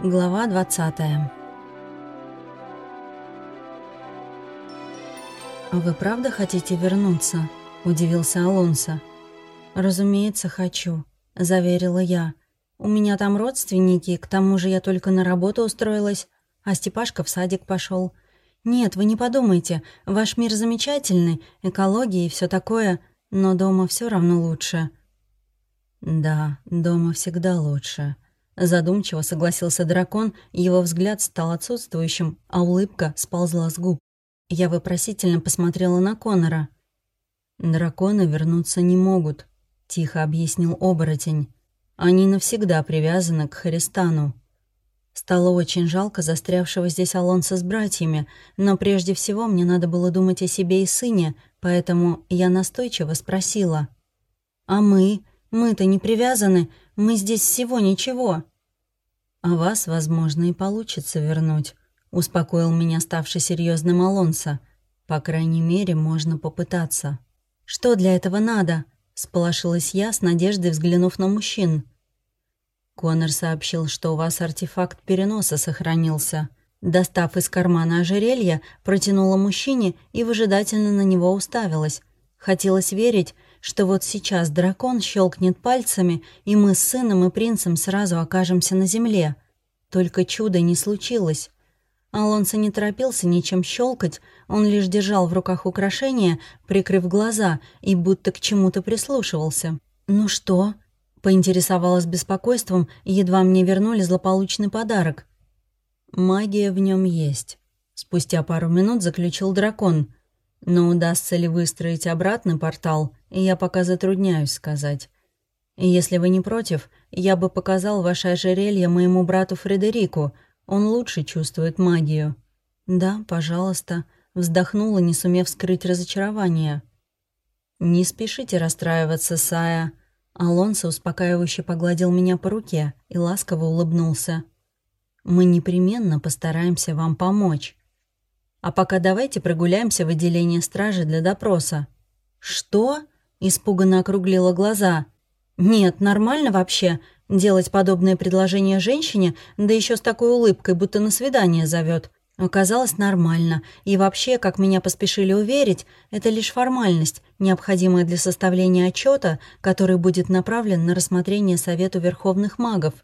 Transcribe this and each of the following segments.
Глава 20 «А вы правда хотите вернуться?» — удивился Алонсо. «Разумеется, хочу», — заверила я. «У меня там родственники, к тому же я только на работу устроилась, а Степашка в садик пошел. Нет, вы не подумайте, ваш мир замечательный, экология и все такое, но дома все равно лучше». «Да, дома всегда лучше», Задумчиво согласился дракон, его взгляд стал отсутствующим, а улыбка сползла с губ. Я вопросительно посмотрела на Конора. «Драконы вернуться не могут», — тихо объяснил оборотень. «Они навсегда привязаны к Харистану». Стало очень жалко застрявшего здесь Алонса с братьями, но прежде всего мне надо было думать о себе и сыне, поэтому я настойчиво спросила. «А мы? Мы-то не привязаны, мы здесь всего ничего». «А вас, возможно, и получится вернуть», — успокоил меня ставший серьезным Алонсо. «По крайней мере, можно попытаться». «Что для этого надо?» — сполошилась я, с надеждой взглянув на мужчин. Конор сообщил, что у вас артефакт переноса сохранился. Достав из кармана ожерелье, протянула мужчине и выжидательно на него уставилась. Хотелось верить, что вот сейчас дракон щелкнет пальцами, и мы с сыном и принцем сразу окажемся на земле. Только чуда не случилось. Алонсо не торопился ничем щелкать, он лишь держал в руках украшение, прикрыв глаза, и будто к чему-то прислушивался. «Ну что?» — поинтересовалась беспокойством, едва мне вернули злополучный подарок. «Магия в нем есть», — спустя пару минут заключил дракон — но удастся ли выстроить обратный портал, я пока затрудняюсь сказать. Если вы не против, я бы показал ваше ожерелье моему брату Фредерику, он лучше чувствует магию». «Да, пожалуйста», — вздохнула, не сумев скрыть разочарование. «Не спешите расстраиваться, Сая». Алонсо успокаивающе погладил меня по руке и ласково улыбнулся. «Мы непременно постараемся вам помочь». А пока давайте прогуляемся в отделение стражи для допроса». «Что?» — испуганно округлила глаза. «Нет, нормально вообще делать подобное предложение женщине, да еще с такой улыбкой, будто на свидание зовет. Оказалось нормально. И вообще, как меня поспешили уверить, это лишь формальность, необходимая для составления отчета, который будет направлен на рассмотрение Совету Верховных Магов.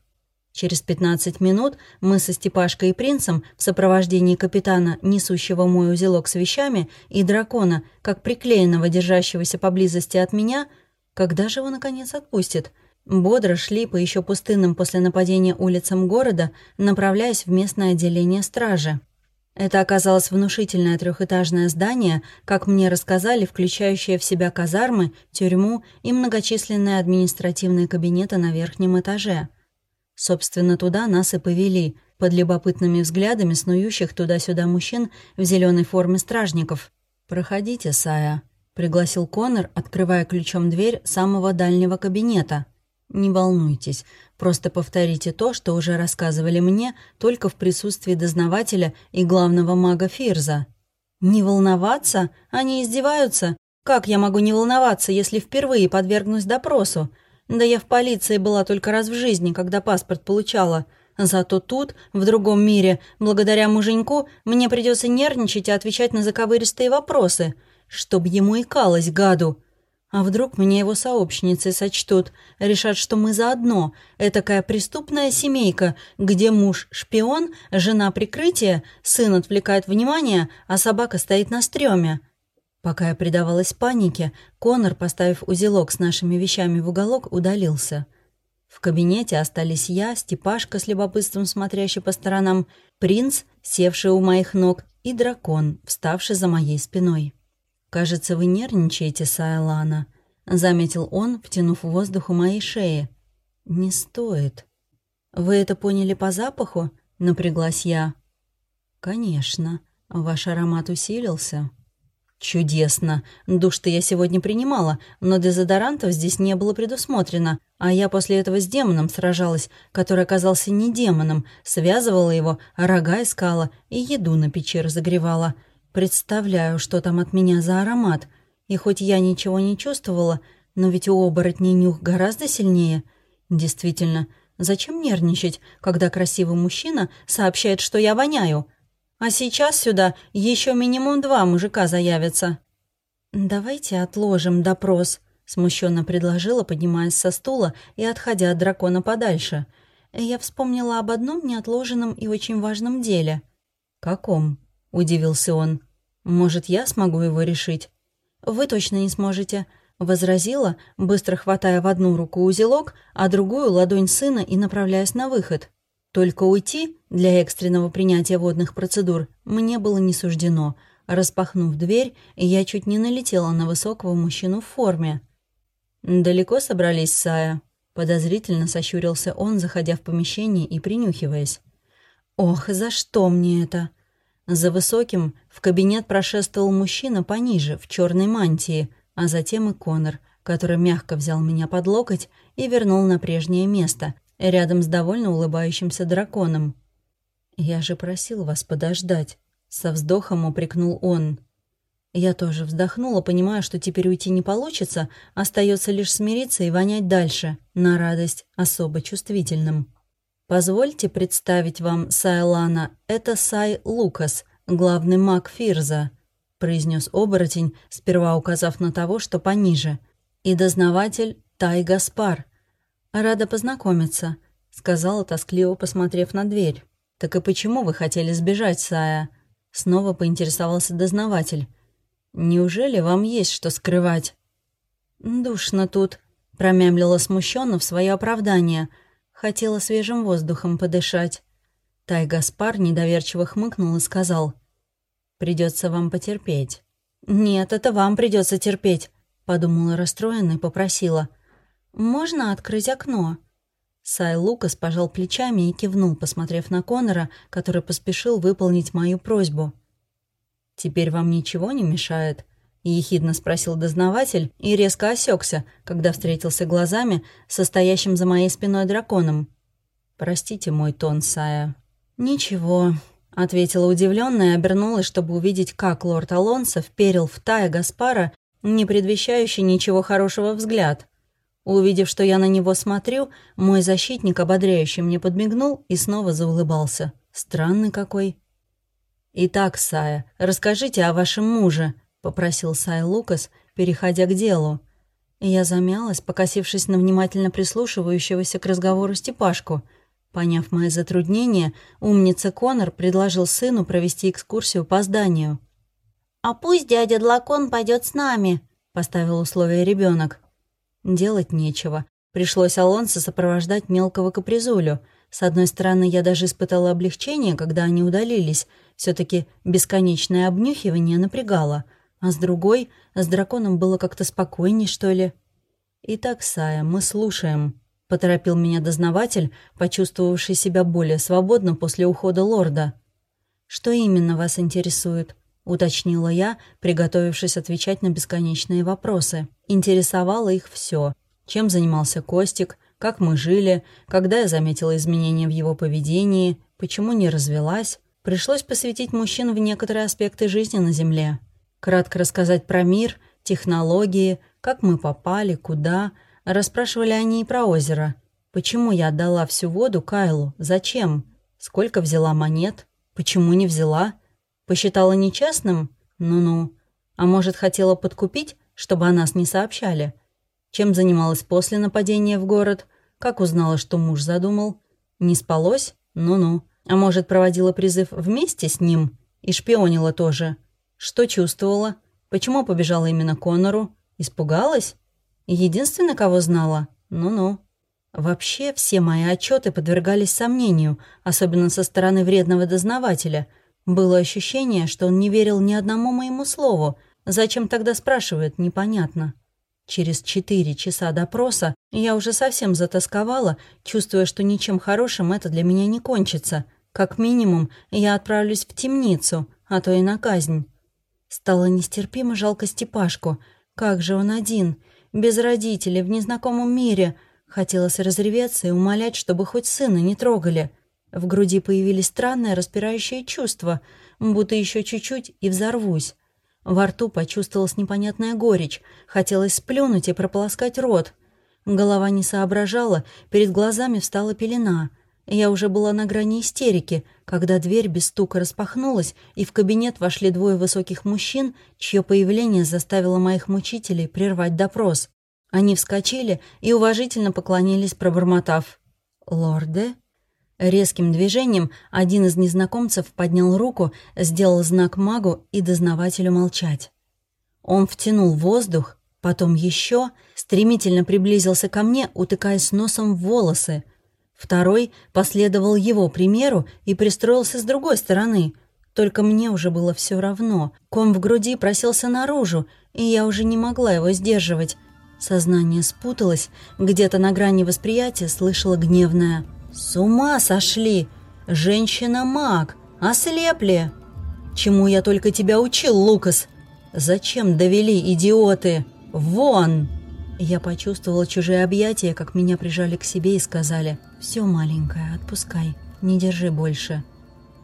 Через 15 минут мы со Степашкой и принцем в сопровождении капитана, несущего мой узелок с вещами, и дракона, как приклеенного, держащегося поблизости от меня, когда же его, наконец, отпустит, бодро шли по еще пустынным после нападения улицам города, направляясь в местное отделение стражи. Это оказалось внушительное трехэтажное здание, как мне рассказали, включающее в себя казармы, тюрьму и многочисленные административные кабинеты на верхнем этаже – Собственно, туда нас и повели, под любопытными взглядами снующих туда-сюда мужчин в зеленой форме стражников. «Проходите, Сая», — пригласил Конор, открывая ключом дверь самого дальнего кабинета. «Не волнуйтесь, просто повторите то, что уже рассказывали мне, только в присутствии дознавателя и главного мага Фирза». «Не волноваться? Они издеваются? Как я могу не волноваться, если впервые подвергнусь допросу? Да я в полиции была только раз в жизни, когда паспорт получала. Зато тут, в другом мире, благодаря муженьку, мне придется нервничать и отвечать на заковыристые вопросы, чтоб ему икалось, гаду. А вдруг меня его сообщницы сочтут, решат, что мы заодно, этакая преступная семейка, где муж – шпион, жена – прикрытие, сын отвлекает внимание, а собака стоит на стреме. Пока я предавалась панике, Конор, поставив узелок с нашими вещами в уголок, удалился. В кабинете остались я, Степашка с любопытством смотрящий по сторонам, принц, севший у моих ног, и дракон, вставший за моей спиной. «Кажется, вы нервничаете, Сайлана», — заметил он, втянув воздух у моей шеи. «Не стоит». «Вы это поняли по запаху?» — напряглась я. «Конечно. Ваш аромат усилился». Чудесно. Душ-то я сегодня принимала, но дезодорантов здесь не было предусмотрено. А я после этого с демоном сражалась, который оказался не демоном, связывала его, рога искала и еду на печи разогревала. Представляю, что там от меня за аромат. И хоть я ничего не чувствовала, но ведь у оборотней нюх гораздо сильнее. Действительно, Зачем нервничать, когда красивый мужчина сообщает, что я воняю? А сейчас сюда еще минимум два мужика заявятся. «Давайте отложим допрос», — смущенно предложила, поднимаясь со стула и отходя от дракона подальше. Я вспомнила об одном неотложенном и очень важном деле. «Каком?» — удивился он. «Может, я смогу его решить?» «Вы точно не сможете», — возразила, быстро хватая в одну руку узелок, а другую — ладонь сына и направляясь на выход. Только уйти для экстренного принятия водных процедур мне было не суждено — Распахнув дверь, я чуть не налетела на высокого мужчину в форме. «Далеко собрались, Сая?» Подозрительно сощурился он, заходя в помещение и принюхиваясь. «Ох, за что мне это?» За высоким в кабинет прошествовал мужчина пониже, в черной мантии, а затем и Конор, который мягко взял меня под локоть и вернул на прежнее место, рядом с довольно улыбающимся драконом. «Я же просил вас подождать», со вздохом упрекнул он. Я тоже вздохнула, понимая, что теперь уйти не получится, остается лишь смириться и вонять дальше, на радость особо чувствительным. «Позвольте представить вам Сайлана. Это Сай Лукас, главный маг Фирза», — произнес оборотень, сперва указав на того, что пониже. «И дознаватель Тай Гаспар. Рада познакомиться», — сказала, тоскливо посмотрев на дверь. «Так и почему вы хотели сбежать, Сая?» Снова поинтересовался дознаватель. «Неужели вам есть что скрывать?» «Душно тут», — промямлила смущенно в свое оправдание. Хотела свежим воздухом подышать. Тай Гаспар недоверчиво хмыкнул и сказал. «Придется вам потерпеть». «Нет, это вам придется терпеть», — подумала расстроенно и попросила. «Можно открыть окно?» Сай Лукас пожал плечами и кивнул, посмотрев на Конора, который поспешил выполнить мою просьбу. «Теперь вам ничего не мешает?» — ехидно спросил дознаватель и резко осекся, когда встретился глазами с стоящим за моей спиной драконом. «Простите мой тон, Сая». «Ничего», — ответила удивленно и обернулась, чтобы увидеть, как лорд Алонсо вперил в Тая Гаспара, не предвещающий ничего хорошего взгляд — Увидев, что я на него смотрю, мой защитник ободряюще мне подмигнул и снова заулыбался. Странный какой. «Итак, Сая, расскажите о вашем муже», — попросил Сай Лукас, переходя к делу. Я замялась, покосившись на внимательно прислушивающегося к разговору Степашку. Поняв мои затруднения, умница Конор предложил сыну провести экскурсию по зданию. «А пусть дядя Длакон пойдет с нами», — поставил условие ребенок. Делать нечего. Пришлось Алонсо сопровождать мелкого капризулю. С одной стороны, я даже испытала облегчение, когда они удалились. все таки бесконечное обнюхивание напрягало. А с другой, с драконом было как-то спокойней, что ли. «Итак, Сая, мы слушаем», — поторопил меня дознаватель, почувствовавший себя более свободно после ухода лорда. «Что именно вас интересует?» — уточнила я, приготовившись отвечать на бесконечные вопросы. Интересовало их все. Чем занимался Костик, как мы жили, когда я заметила изменения в его поведении, почему не развелась. Пришлось посвятить мужчин в некоторые аспекты жизни на Земле. Кратко рассказать про мир, технологии, как мы попали, куда. Расспрашивали они и про озеро. Почему я отдала всю воду Кайлу? Зачем? Сколько взяла монет? Почему не взяла? Посчитала нечестным? Ну-ну. А может, хотела подкупить, чтобы о нас не сообщали? Чем занималась после нападения в город? Как узнала, что муж задумал? Не спалось? Ну-ну. А может, проводила призыв вместе с ним? И шпионила тоже? Что чувствовала? Почему побежала именно Конору? Испугалась? Единственное, кого знала? Ну-ну. Вообще, все мои отчеты подвергались сомнению, особенно со стороны вредного дознавателя — было ощущение, что он не верил ни одному моему слову. Зачем тогда спрашивает, непонятно. Через четыре часа допроса я уже совсем затасковала, чувствуя, что ничем хорошим это для меня не кончится. Как минимум, я отправлюсь в темницу, а то и на казнь. Стало нестерпимо жалко Степашку. Как же он один, без родителей, в незнакомом мире. Хотелось разреветься и умолять, чтобы хоть сына не трогали. В груди появились странные распирающие чувства, будто еще чуть-чуть и взорвусь. Во рту почувствовалась непонятная горечь, хотелось сплюнуть и прополоскать рот. Голова не соображала, перед глазами встала пелена. Я уже была на грани истерики, когда дверь без стука распахнулась, и в кабинет вошли двое высоких мужчин, чье появление заставило моих мучителей прервать допрос. Они вскочили и уважительно поклонились, пробормотав. «Лорды?» Резким движением один из незнакомцев поднял руку, сделал знак магу и дознавателю молчать. Он втянул воздух, потом еще, стремительно приблизился ко мне, утыкаясь носом в волосы. Второй последовал его примеру и пристроился с другой стороны. Только мне уже было все равно. Ком в груди просился наружу, и я уже не могла его сдерживать. Сознание спуталось, где-то на грани восприятия слышала гневное «С ума сошли! Женщина-маг! Ослепли! Чему я только тебя учил, Лукас? Зачем довели, идиоты? Вон!» Я почувствовала чужие объятия, как меня прижали к себе и сказали «Все, маленькая, отпускай, не держи больше».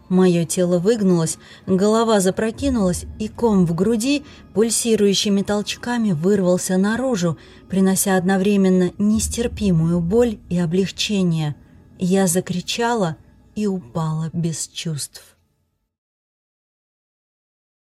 Мое тело выгнулось, голова запрокинулась, и ком в груди пульсирующими толчками вырвался наружу, принося одновременно нестерпимую боль и облегчение – я закричала и упала без чувств.